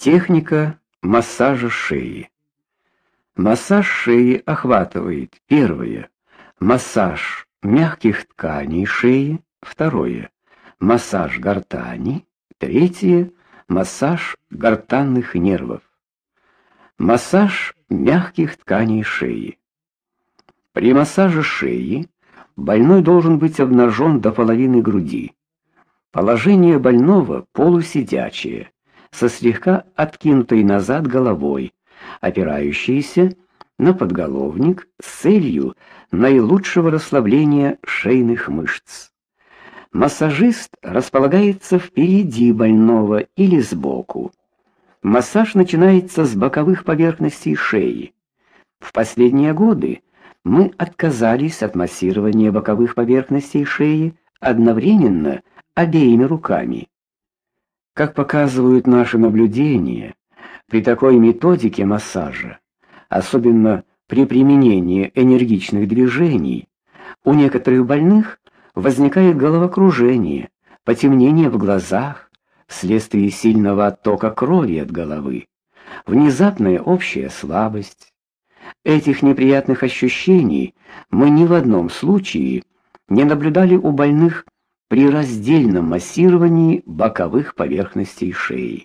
Техника массажа шеи. Массаж шеи охватывает первое массаж мягких тканей шеи, второе массаж гортани, третье массаж гортанных нервов. Массаж мягких тканей шеи. При массаже шеи больной должен быть обнажен до половины груди. Положение больного полусидячее со слегка откинутой назад головой, опирающейся на подголовник с целью наилучшего расслабления шейных мышц. Массажист располагается впереди больного или сбоку. Массаж начинается с боковых поверхностей шеи. В последние годы мы отказались от массирования боковых поверхностей шеи одновременно обеими руками. Как показывают наши наблюдения, при такой методике массажа, особенно при применении энергичных движений, у некоторых больных возникает головокружение, потемнение в глазах вследствие сильного оттока крови от головы, внезапная общая слабость. Этих неприятных ощущений мы ни в одном случае не наблюдали у больных при раздельном массировании боковых поверхностей шеи.